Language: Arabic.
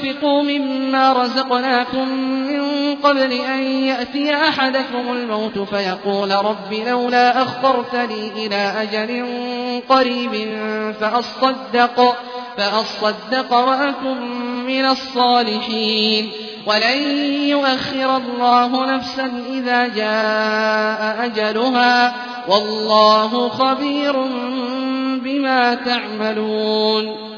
وأنفقوا مما رزقناكم من قبل أن يأتي أحدكم الموت فيقول رب لولا أخرتني إلى أجل قريب فأصدق, فأصدق وأكن من الصالحين ولن يؤخر الله نفسا إذا جاء أجلها والله خبير بما تعملون